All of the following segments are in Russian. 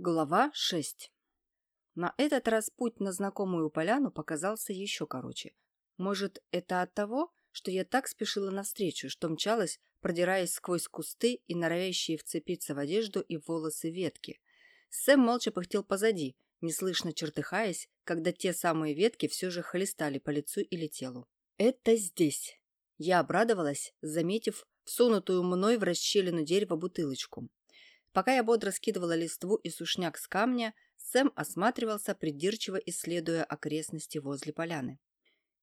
Глава 6 На этот раз путь на знакомую поляну показался еще короче. Может, это от того, что я так спешила навстречу, что мчалась, продираясь сквозь кусты и норовящие вцепиться в одежду и волосы ветки. Сэм молча пыхтел позади, неслышно чертыхаясь, когда те самые ветки все же хлестали по лицу или телу. «Это здесь!» Я обрадовалась, заметив всунутую мной в расщелину дерева бутылочку. Пока я бодро скидывала листву и сушняк с камня, Сэм осматривался, придирчиво исследуя окрестности возле поляны.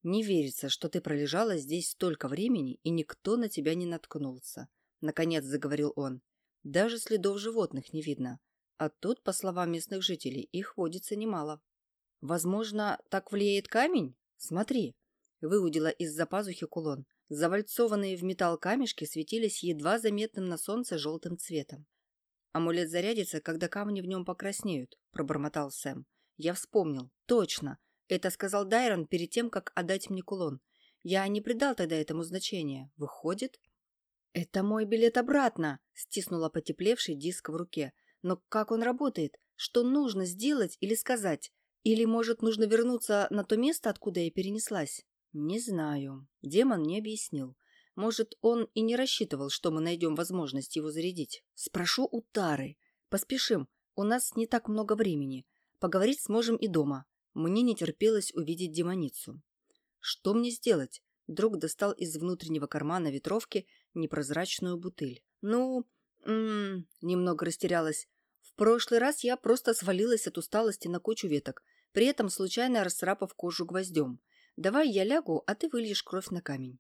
«Не верится, что ты пролежала здесь столько времени, и никто на тебя не наткнулся», — наконец заговорил он. «Даже следов животных не видно. А тут, по словам местных жителей, их водится немало». «Возможно, так влияет камень? Смотри», — выудила из-за пазухи кулон. Завальцованные в металл камешки светились едва заметным на солнце желтым цветом. «Амулет зарядится, когда камни в нем покраснеют», – пробормотал Сэм. «Я вспомнил. Точно. Это сказал Дайрон перед тем, как отдать мне кулон. Я не придал тогда этому значения. Выходит...» «Это мой билет обратно!» – стиснула потеплевший диск в руке. «Но как он работает? Что нужно сделать или сказать? Или, может, нужно вернуться на то место, откуда я перенеслась?» «Не знаю». Демон не объяснил. Может, он и не рассчитывал, что мы найдем возможность его зарядить. Спрошу у Тары. Поспешим, у нас не так много времени. Поговорить сможем и дома. Мне не терпелось увидеть демоницу. Что мне сделать? Друг достал из внутреннего кармана ветровки непрозрачную бутыль. Ну, м -м, немного растерялась. В прошлый раз я просто свалилась от усталости на кучу веток, при этом случайно расцарапав кожу гвоздем. Давай я лягу, а ты выльешь кровь на камень.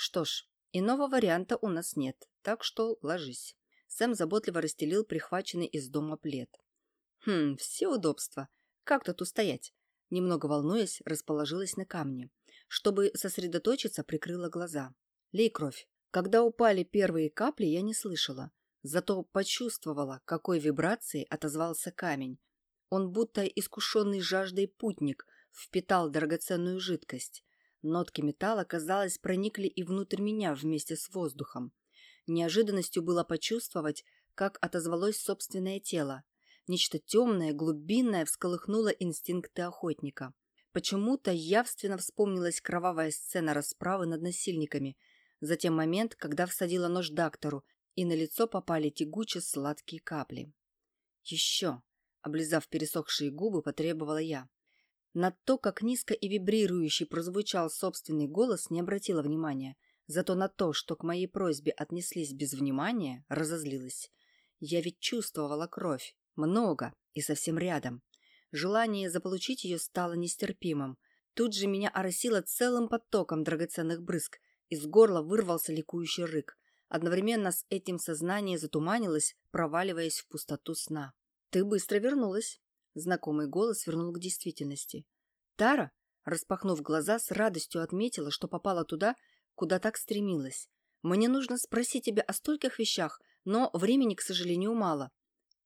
Что ж, иного варианта у нас нет, так что ложись. Сэм заботливо расстелил прихваченный из дома плед. Хм, все удобства. Как тут устоять? Немного волнуясь, расположилась на камне. Чтобы сосредоточиться, прикрыла глаза. Лей кровь. Когда упали первые капли, я не слышала. Зато почувствовала, какой вибрацией отозвался камень. Он будто искушенный жаждой путник впитал драгоценную жидкость. Нотки металла, казалось, проникли и внутрь меня вместе с воздухом. Неожиданностью было почувствовать, как отозвалось собственное тело. Нечто темное, глубинное всколыхнуло инстинкты охотника. Почему-то явственно вспомнилась кровавая сцена расправы над насильниками, затем момент, когда всадила нож доктору, и на лицо попали тягуче сладкие капли. «Еще!» — облизав пересохшие губы, потребовала я. На то, как низко и вибрирующий прозвучал собственный голос, не обратила внимания. Зато на то, что к моей просьбе отнеслись без внимания, разозлилась. Я ведь чувствовала кровь. Много. И совсем рядом. Желание заполучить ее стало нестерпимым. Тут же меня оросило целым потоком драгоценных брызг. Из горла вырвался ликующий рык. Одновременно с этим сознание затуманилось, проваливаясь в пустоту сна. «Ты быстро вернулась», Знакомый голос вернул к действительности. Тара, распахнув глаза, с радостью отметила, что попала туда, куда так стремилась. «Мне нужно спросить тебя о стольких вещах, но времени, к сожалению, мало».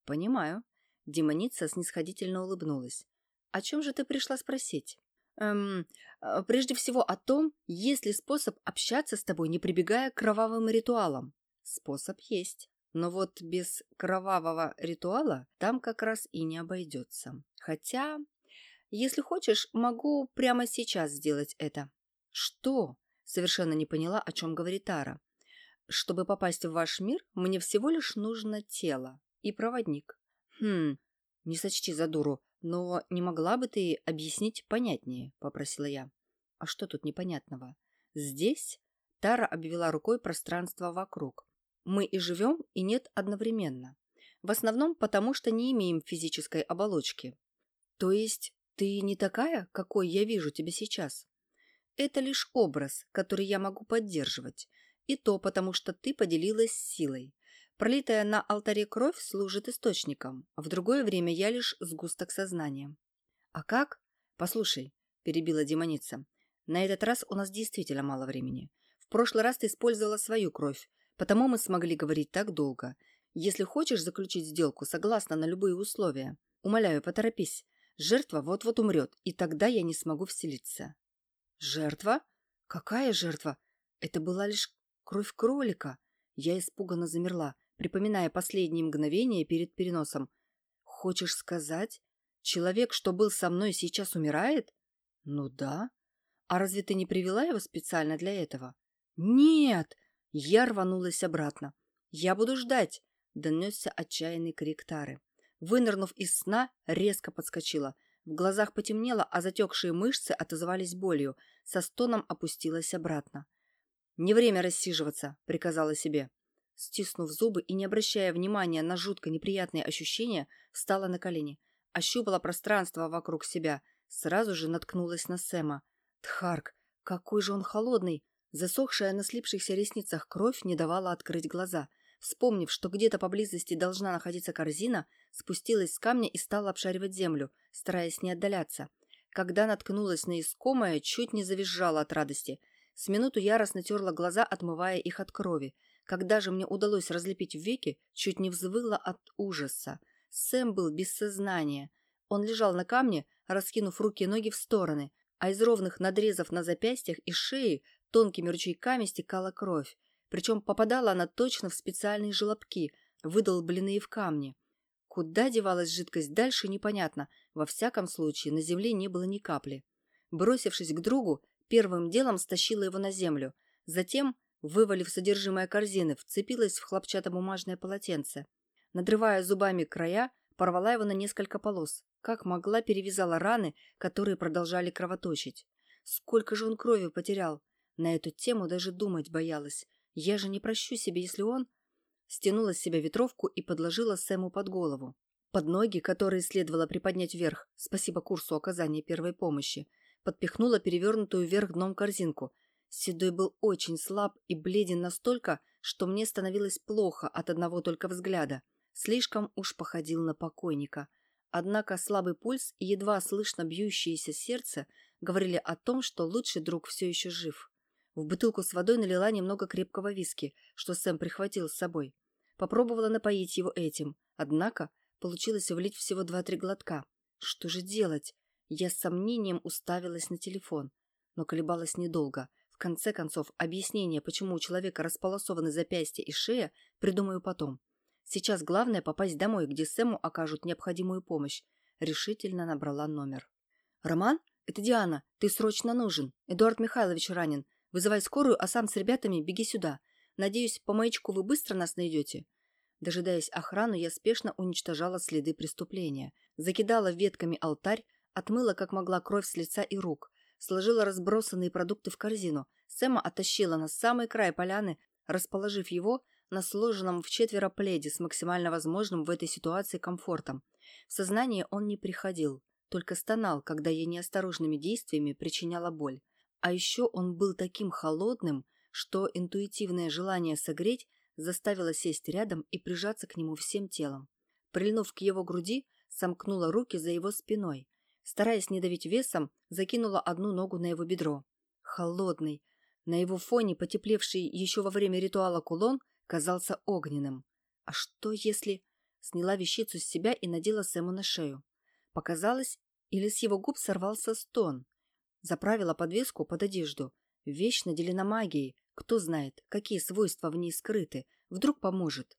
«Понимаю». Демоница снисходительно улыбнулась. «О чем же ты пришла спросить?» «Эм, э, прежде всего о том, есть ли способ общаться с тобой, не прибегая к кровавым ритуалам». «Способ есть». Но вот без кровавого ритуала там как раз и не обойдется. Хотя, если хочешь, могу прямо сейчас сделать это. Что? Совершенно не поняла, о чем говорит Тара. Чтобы попасть в ваш мир, мне всего лишь нужно тело и проводник. Хм, не сочти за дуру, но не могла бы ты объяснить понятнее, попросила я. А что тут непонятного? Здесь Тара обвела рукой пространство вокруг. Мы и живем, и нет одновременно. В основном потому, что не имеем физической оболочки. То есть ты не такая, какой я вижу тебя сейчас? Это лишь образ, который я могу поддерживать. И то потому, что ты поделилась силой. Пролитая на алтаре кровь служит источником, а в другое время я лишь сгусток сознания. А как? Послушай, перебила демоница. На этот раз у нас действительно мало времени. В прошлый раз ты использовала свою кровь, Потому мы смогли говорить так долго. Если хочешь заключить сделку, согласно на любые условия. Умоляю, поторопись. Жертва вот-вот умрет, и тогда я не смогу вселиться. Жертва? Какая жертва? Это была лишь кровь кролика. Я испуганно замерла, припоминая последние мгновения перед переносом. Хочешь сказать, человек, что был со мной, сейчас умирает? Ну да. А разве ты не привела его специально для этого? Нет! Я рванулась обратно. Я буду ждать, донесся отчаянный крик Тары. Вынырнув из сна, резко подскочила. В глазах потемнело, а затекшие мышцы отозвались болью. Со стоном опустилась обратно. «Не время рассиживаться», — приказала себе. Стиснув зубы и не обращая внимания на жутко неприятные ощущения, встала на колени. Ощупала пространство вокруг себя. Сразу же наткнулась на Сэма. Тхарк, какой же он холодный! Засохшая на слипшихся ресницах кровь не давала открыть глаза. Вспомнив, что где-то поблизости должна находиться корзина, спустилась с камня и стала обшаривать землю, стараясь не отдаляться. Когда наткнулась на искомое, чуть не завизжала от радости. С минуту яростно терла глаза, отмывая их от крови. Когда же мне удалось разлепить веки, чуть не взвыла от ужаса. Сэм был без сознания. Он лежал на камне, раскинув руки и ноги в стороны, а из ровных надрезов на запястьях и шее тонкими ручейками стекала кровь. Причем попадала она точно в специальные желобки, выдолбленные в камне. Куда девалась жидкость дальше, непонятно. Во всяком случае, на земле не было ни капли. Бросившись к другу, первым делом стащила его на землю. Затем Вывалив содержимое корзины, вцепилась в хлопчатобумажное полотенце. Надрывая зубами края, порвала его на несколько полос. Как могла, перевязала раны, которые продолжали кровоточить. Сколько же он крови потерял? На эту тему даже думать боялась. Я же не прощу себе, если он... Стянула с себя ветровку и подложила Сэму под голову. Под ноги, которые следовало приподнять вверх, спасибо курсу оказания первой помощи, подпихнула перевернутую вверх дном корзинку, Седой был очень слаб и бледен настолько, что мне становилось плохо от одного только взгляда. Слишком уж походил на покойника. Однако слабый пульс и едва слышно бьющееся сердце говорили о том, что лучший друг все еще жив. В бутылку с водой налила немного крепкого виски, что Сэм прихватил с собой. Попробовала напоить его этим, однако получилось влить всего два-три глотка. Что же делать? Я с сомнением уставилась на телефон, но колебалась недолго – конце концов, объяснение, почему у человека располосованы запястья и шея, придумаю потом. Сейчас главное попасть домой, где Сэму окажут необходимую помощь. Решительно набрала номер. «Роман? Это Диана. Ты срочно нужен. Эдуард Михайлович ранен. Вызывай скорую, а сам с ребятами беги сюда. Надеюсь, по маячку вы быстро нас найдете?» Дожидаясь охрану, я спешно уничтожала следы преступления. Закидала ветками алтарь, отмыла как могла кровь с лица и рук сложила разбросанные продукты в корзину. Сэма оттащила на самый край поляны, расположив его на сложенном в четверо пледе с максимально возможным в этой ситуации комфортом. В сознание он не приходил, только стонал, когда я неосторожными действиями причиняла боль. А еще он был таким холодным, что интуитивное желание согреть заставило сесть рядом и прижаться к нему всем телом. Прильнув к его груди, сомкнула руки за его спиной, Стараясь не давить весом, закинула одну ногу на его бедро. Холодный. На его фоне потеплевший еще во время ритуала кулон казался огненным. А что если... Сняла вещицу с себя и надела Сэму на шею. Показалось, или с его губ сорвался стон. Заправила подвеску под одежду. Вещь наделена магией. Кто знает, какие свойства в ней скрыты. Вдруг поможет.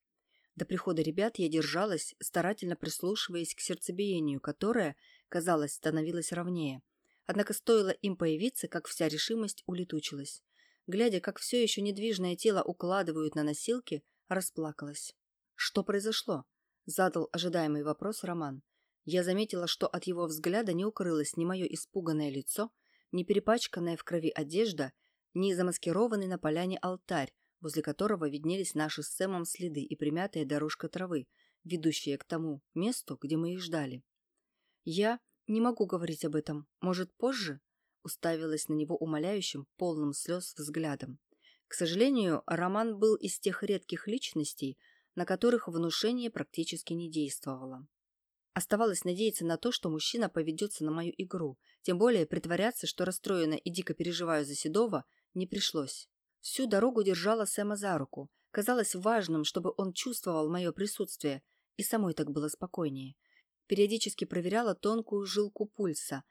До прихода ребят я держалась, старательно прислушиваясь к сердцебиению, которое, казалось, становилось ровнее. Однако стоило им появиться, как вся решимость улетучилась. Глядя, как все еще недвижное тело укладывают на носилки, расплакалась. «Что произошло?» – задал ожидаемый вопрос Роман. Я заметила, что от его взгляда не укрылось ни мое испуганное лицо, ни перепачканная в крови одежда, ни замаскированный на поляне алтарь, возле которого виднелись наши с Сэмом следы и примятая дорожка травы, ведущая к тому месту, где мы их ждали. Я не могу говорить об этом. Может, позже? Уставилась на него умоляющим, полным слез взглядом. К сожалению, Роман был из тех редких личностей, на которых внушение практически не действовало. Оставалось надеяться на то, что мужчина поведется на мою игру, тем более притворяться, что расстроена и дико переживаю за Седова, не пришлось. Всю дорогу держала Сэма за руку. Казалось важным, чтобы он чувствовал мое присутствие, и самой так было спокойнее. Периодически проверяла тонкую жилку пульса.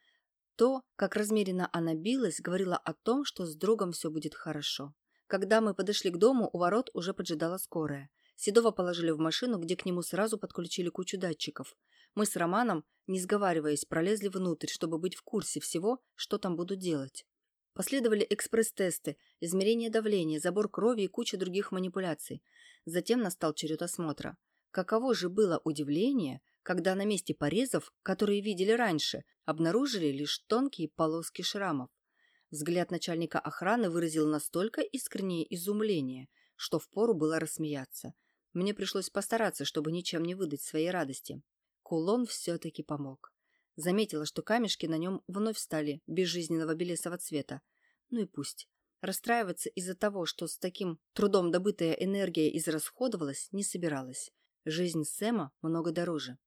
То, как размеренно она билась, говорило о том, что с другом все будет хорошо. Когда мы подошли к дому, у ворот уже поджидала скорая. Седова положили в машину, где к нему сразу подключили кучу датчиков. Мы с Романом, не сговариваясь, пролезли внутрь, чтобы быть в курсе всего, что там будут делать. Последовали экспресс-тесты, измерение давления, забор крови и куча других манипуляций. Затем настал черед осмотра. Каково же было удивление, когда на месте порезов, которые видели раньше, обнаружили лишь тонкие полоски шрамов. Взгляд начальника охраны выразил настолько искреннее изумление, что впору было рассмеяться. Мне пришлось постараться, чтобы ничем не выдать своей радости. Кулон все-таки помог. Заметила, что камешки на нем вновь стали безжизненного белесого цвета. Ну и пусть. Расстраиваться из-за того, что с таким трудом добытая энергия израсходовалась, не собиралась. Жизнь Сэма много дороже.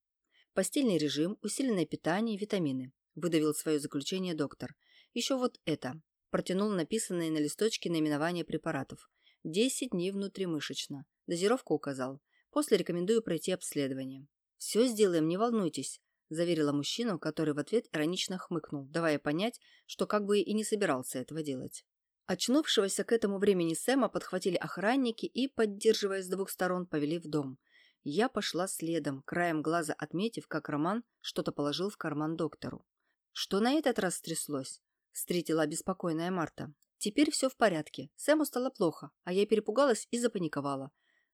Постельный режим, усиленное питание, витамины. Выдавил свое заключение доктор. Еще вот это. Протянул написанные на листочке наименования препаратов. Десять дней внутримышечно. Дозировку указал. После рекомендую пройти обследование. Все сделаем, не волнуйтесь заверила мужчину, который в ответ иронично хмыкнул, давая понять, что как бы и не собирался этого делать. Очнувшегося к этому времени Сэма подхватили охранники и, поддерживая с двух сторон, повели в дом. Я пошла следом, краем глаза отметив, как Роман что-то положил в карман доктору. Что на этот раз стряслось? Встретила обеспокоенная Марта. Теперь все в порядке. Сэму стало плохо, а я перепугалась и запаниковала.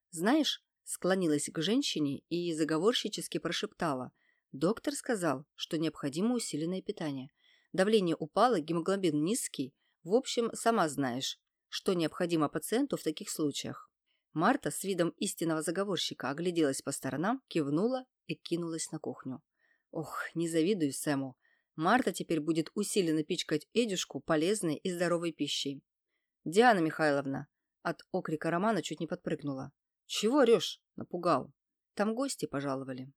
Знаешь, склонилась к женщине и заговорщически прошептала. Доктор сказал, что необходимо усиленное питание. Давление упало, гемоглобин низкий. В общем, сама знаешь, что необходимо пациенту в таких случаях. Марта с видом истинного заговорщика огляделась по сторонам, кивнула и кинулась на кухню. Ох, не завидую Сэму. Марта теперь будет усиленно пичкать Эдюшку полезной и здоровой пищей. «Диана Михайловна!» От окрика Романа чуть не подпрыгнула. «Чего орешь?» – напугал. «Там гости пожаловали».